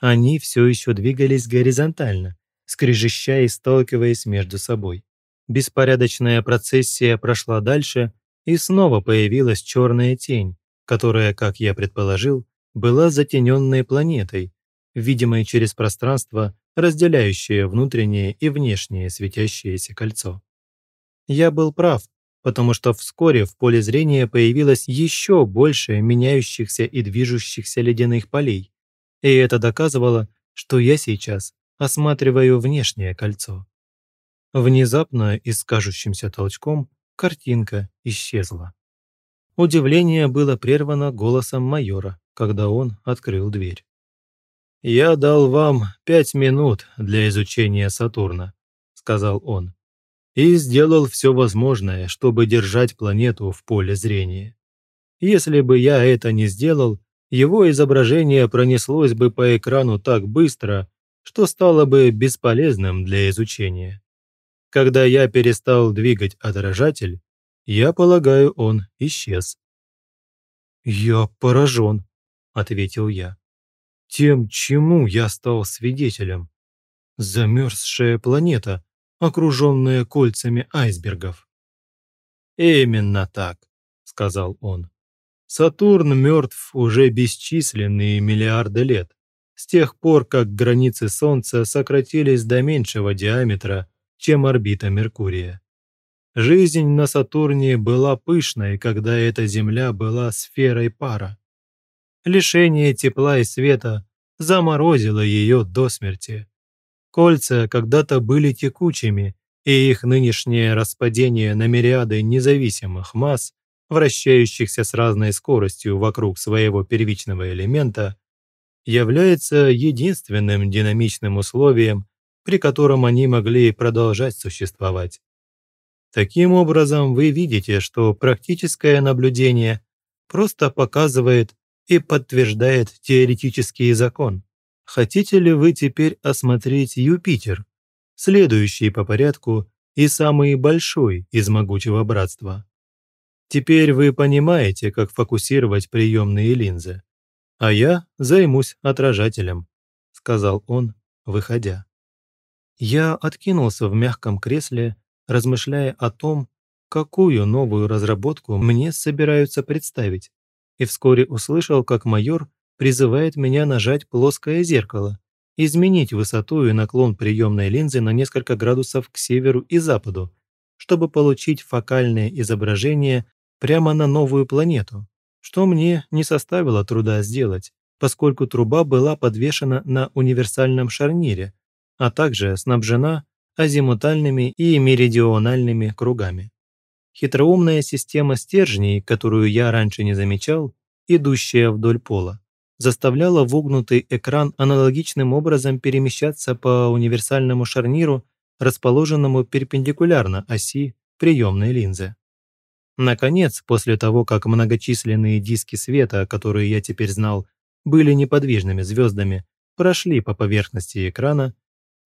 Speaker 1: Они все еще двигались горизонтально, скрежеща и сталкиваясь между собой. Беспорядочная процессия прошла дальше, и снова появилась черная тень, которая, как я предположил, была затененной планетой, видимой через пространство разделяющее внутреннее и внешнее светящееся кольцо. Я был прав, потому что вскоре в поле зрения появилось еще больше меняющихся и движущихся ледяных полей, и это доказывало, что я сейчас осматриваю внешнее кольцо. Внезапно и с толчком картинка исчезла. Удивление было прервано голосом майора, когда он открыл дверь. «Я дал вам пять минут для изучения Сатурна», – сказал он, – «и сделал все возможное, чтобы держать планету в поле зрения. Если бы я это не сделал, его изображение пронеслось бы по экрану так быстро, что стало бы бесполезным для изучения. Когда я перестал двигать отражатель, я полагаю, он исчез. «Я поражен», – ответил я. «Тем, чему я стал свидетелем. Замерзшая планета, окруженная кольцами айсбергов». «Именно так», – сказал он. «Сатурн мертв уже бесчисленные миллиарды лет, с тех пор, как границы Солнца сократились до меньшего диаметра, чем орбита Меркурия. Жизнь на Сатурне была пышной, когда эта Земля была сферой пара. Лишение тепла и света заморозило ее до смерти. Кольца когда-то были текучими, и их нынешнее распадение на мириады независимых масс, вращающихся с разной скоростью вокруг своего первичного элемента, является единственным динамичным условием, при котором они могли продолжать существовать. Таким образом, вы видите, что практическое наблюдение просто показывает и подтверждает теоретический закон. Хотите ли вы теперь осмотреть Юпитер, следующий по порядку и самый большой из могучего братства? Теперь вы понимаете, как фокусировать приемные линзы. А я займусь отражателем», – сказал он, выходя. Я откинулся в мягком кресле, размышляя о том, какую новую разработку мне собираются представить, и вскоре услышал, как майор призывает меня нажать плоское зеркало, изменить высоту и наклон приемной линзы на несколько градусов к северу и западу, чтобы получить фокальное изображение прямо на новую планету, что мне не составило труда сделать, поскольку труба была подвешена на универсальном шарнире, а также снабжена азимутальными и меридиональными кругами. Хитроумная система стержней, которую я раньше не замечал, идущая вдоль пола, заставляла вогнутый экран аналогичным образом перемещаться по универсальному шарниру, расположенному перпендикулярно оси приемной линзы. Наконец, после того, как многочисленные диски света, которые я теперь знал, были неподвижными звездами, прошли по поверхности экрана,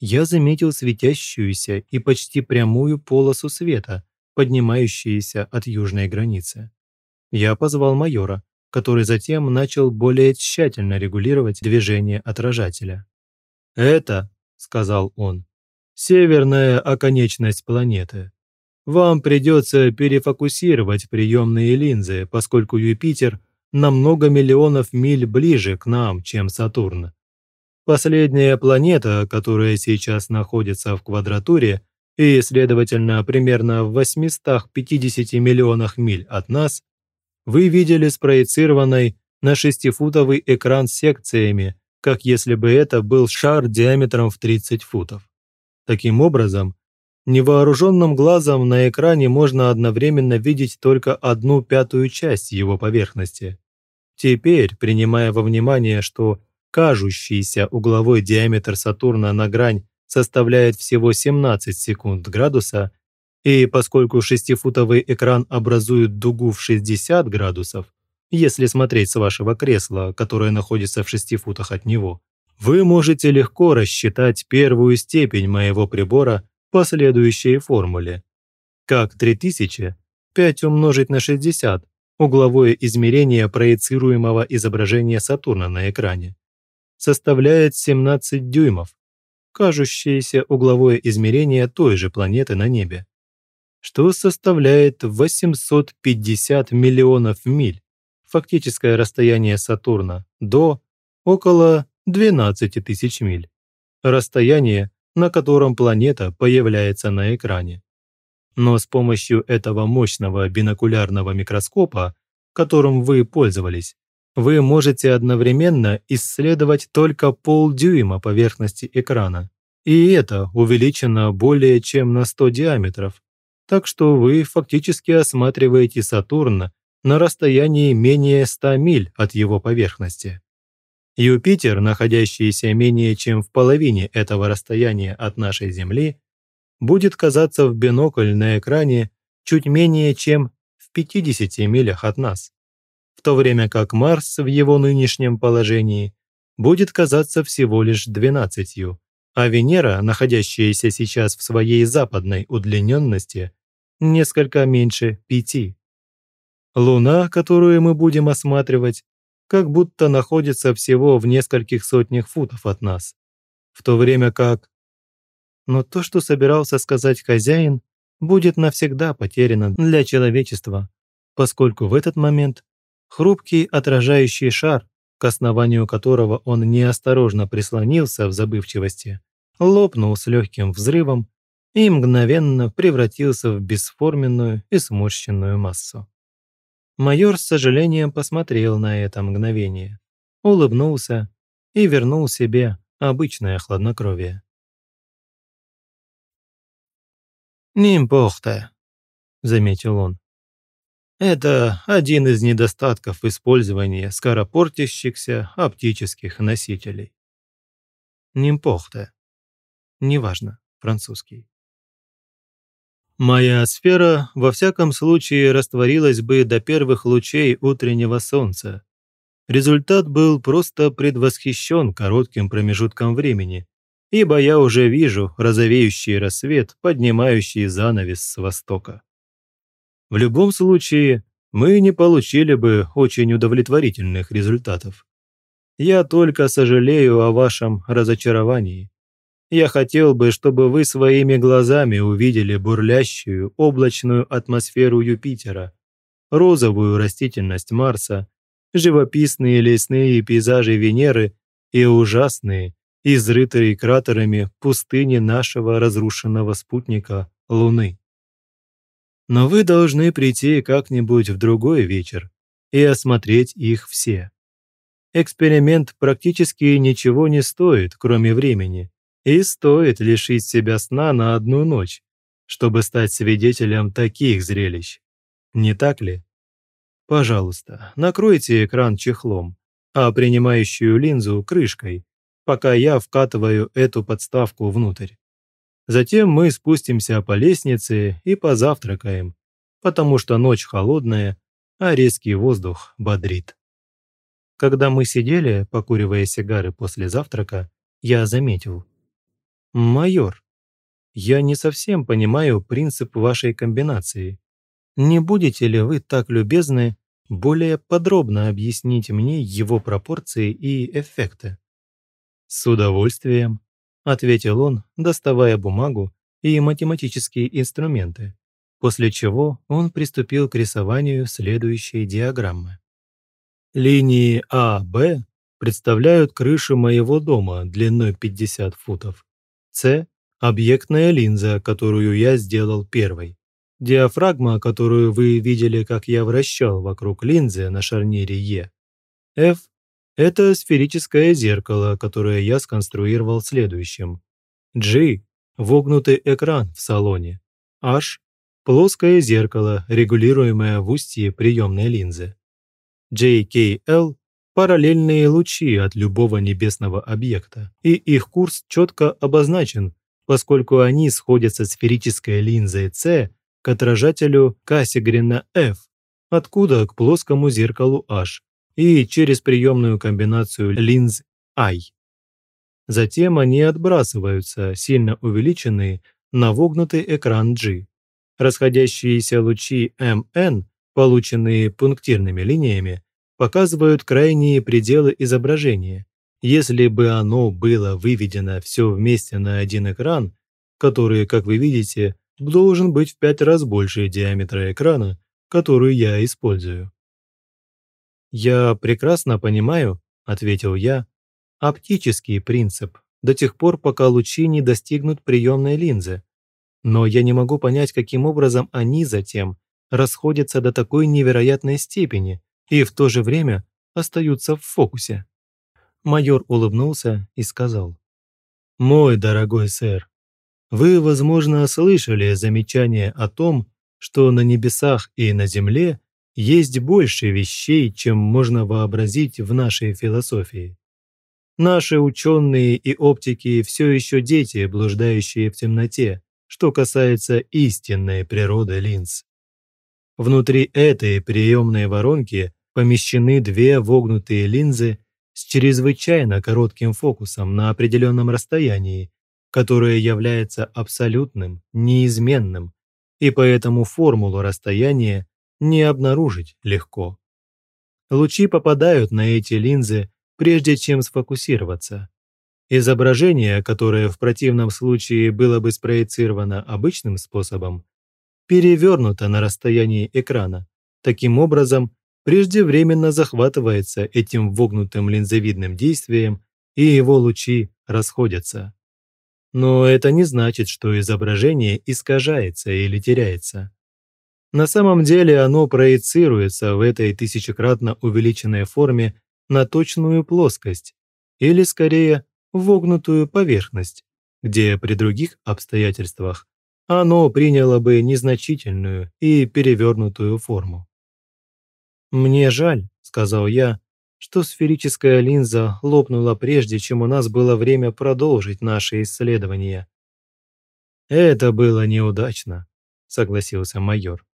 Speaker 1: я заметил светящуюся и почти прямую полосу света, поднимающуюся от южной границы. Я позвал майора, который затем начал более тщательно регулировать движение отражателя. «Это», — сказал он, — «северная оконечность планеты. Вам придется перефокусировать приемные линзы, поскольку Юпитер на много миллионов миль ближе к нам, чем Сатурн. Последняя планета, которая сейчас находится в квадратуре и, следовательно, примерно в 850 миллионах миль от нас, вы видели спроецированной на шестифутовый экран с секциями, как если бы это был шар диаметром в 30 футов. Таким образом, невооруженным глазом на экране можно одновременно видеть только одну пятую часть его поверхности. Теперь, принимая во внимание, что кажущийся угловой диаметр Сатурна на грань составляет всего 17 секунд градуса, и поскольку шестифутовый экран образует дугу в 60 градусов, если смотреть с вашего кресла, которое находится в 6 футах от него, вы можете легко рассчитать первую степень моего прибора по следующей формуле. Как 3000 5 умножить на 60 угловое измерение проецируемого изображения Сатурна на экране составляет 17 дюймов, кажущееся угловое измерение той же планеты на небе, что составляет 850 миллионов миль, фактическое расстояние Сатурна до около 12 тысяч миль, расстояние, на котором планета появляется на экране. Но с помощью этого мощного бинокулярного микроскопа, которым вы пользовались, вы можете одновременно исследовать только полдюйма поверхности экрана. И это увеличено более чем на 100 диаметров. Так что вы фактически осматриваете Сатурн на расстоянии менее 100 миль от его поверхности. Юпитер, находящийся менее чем в половине этого расстояния от нашей Земли, будет казаться в бинокль на экране чуть менее чем в 50 милях от нас, в то время как Марс в его нынешнем положении будет казаться всего лишь 12, а Венера, находящаяся сейчас в своей западной удлиненности, несколько меньше пяти. Луна, которую мы будем осматривать, как будто находится всего в нескольких сотнях футов от нас, в то время как... Но то, что собирался сказать хозяин, будет навсегда потеряно для человечества, поскольку в этот момент хрупкий отражающий шар, к основанию которого он неосторожно прислонился в забывчивости, лопнул с легким взрывом и мгновенно превратился в бесформенную и сморщенную массу. Майор с сожалением посмотрел на это мгновение, улыбнулся и вернул себе обычное хладнокровие. «Нимпохта», — заметил он. «Это один из недостатков использования скоропортящихся оптических носителей». «Нимпохта». Неважно, французский. Моя сфера во всяком случае растворилась бы до первых лучей утреннего солнца. Результат был просто предвосхищен коротким промежутком времени, ибо я уже вижу розовеющий рассвет, поднимающий занавес с востока. В любом случае, мы не получили бы очень удовлетворительных результатов. Я только сожалею о вашем разочаровании. Я хотел бы, чтобы вы своими глазами увидели бурлящую облачную атмосферу Юпитера, розовую растительность Марса, живописные лесные пейзажи Венеры и ужасные, изрытые кратерами пустыни нашего разрушенного спутника Луны. Но вы должны прийти как-нибудь в другой вечер и осмотреть их все. Эксперимент практически ничего не стоит, кроме времени, и стоит лишить себя сна на одну ночь, чтобы стать свидетелем таких зрелищ. Не так ли? Пожалуйста, накройте экран чехлом, а принимающую линзу крышкой, пока я вкатываю эту подставку внутрь. Затем мы спустимся по лестнице и позавтракаем, потому что ночь холодная, а резкий воздух бодрит. Когда мы сидели, покуривая сигары после завтрака, я заметил, «Майор, я не совсем понимаю принцип вашей комбинации. Не будете ли вы так любезны более подробно объяснить мне его пропорции и эффекты?» «С удовольствием», – ответил он, доставая бумагу и математические инструменты, после чего он приступил к рисованию следующей диаграммы. Линии А, Б представляют крышу моего дома длиной 50 футов, с – объектная линза, которую я сделал первой. Диафрагма, которую вы видели, как я вращал вокруг линзы на шарнире Е. F – это сферическое зеркало, которое я сконструировал следующим. G – вогнутый экран в салоне. H – плоское зеркало, регулируемое в устье приемной линзы. JKL параллельные лучи от любого небесного объекта, и их курс четко обозначен, поскольку они сходятся сферической линзой С к отражателю Кассигрина F, откуда к плоскому зеркалу H, и через приемную комбинацию линз I. Затем они отбрасываются, сильно увеличенные, на вогнутый экран G. Расходящиеся лучи MN, полученные пунктирными линиями, показывают крайние пределы изображения. Если бы оно было выведено все вместе на один экран, который, как вы видите, должен быть в пять раз больше диаметра экрана, который я использую. «Я прекрасно понимаю», – ответил я, – «оптический принцип до тех пор, пока лучи не достигнут приемной линзы. Но я не могу понять, каким образом они затем расходятся до такой невероятной степени, и в то же время остаются в фокусе. Майор улыбнулся и сказал. «Мой дорогой сэр, вы, возможно, слышали замечание о том, что на небесах и на земле есть больше вещей, чем можно вообразить в нашей философии. Наши ученые и оптики все еще дети, блуждающие в темноте, что касается истинной природы линз. Внутри этой приемной воронки помещены две вогнутые линзы с чрезвычайно коротким фокусом на определенном расстоянии, которое является абсолютным, неизменным, и поэтому формулу расстояния не обнаружить легко. Лучи попадают на эти линзы, прежде чем сфокусироваться. Изображение, которое в противном случае было бы спроецировано обычным способом, перевернуто на расстоянии экрана. Таким образом, преждевременно захватывается этим вогнутым линзовидным действием, и его лучи расходятся. Но это не значит, что изображение искажается или теряется. На самом деле оно проецируется в этой тысячекратно увеличенной форме на точную плоскость, или скорее вогнутую поверхность, где при других обстоятельствах оно приняло бы незначительную и перевернутую форму. «Мне жаль», — сказал я, что сферическая линза лопнула прежде, чем у нас было время продолжить наши исследования. «Это было неудачно», — согласился майор.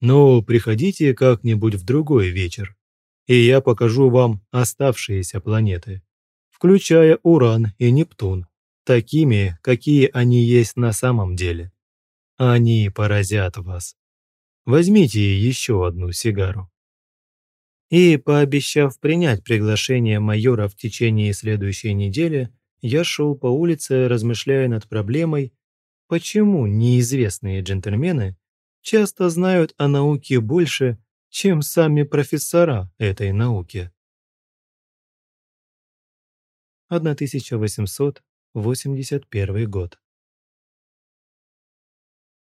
Speaker 1: «Но приходите как-нибудь в другой вечер, и я покажу вам оставшиеся планеты, включая Уран и Нептун, такими, какие они есть на самом деле. Они поразят вас. Возьмите еще одну сигару» и, пообещав принять приглашение майора в течение следующей недели, я шел по улице, размышляя над проблемой, почему неизвестные джентльмены часто знают о науке больше, чем сами профессора этой науки. 1881 год.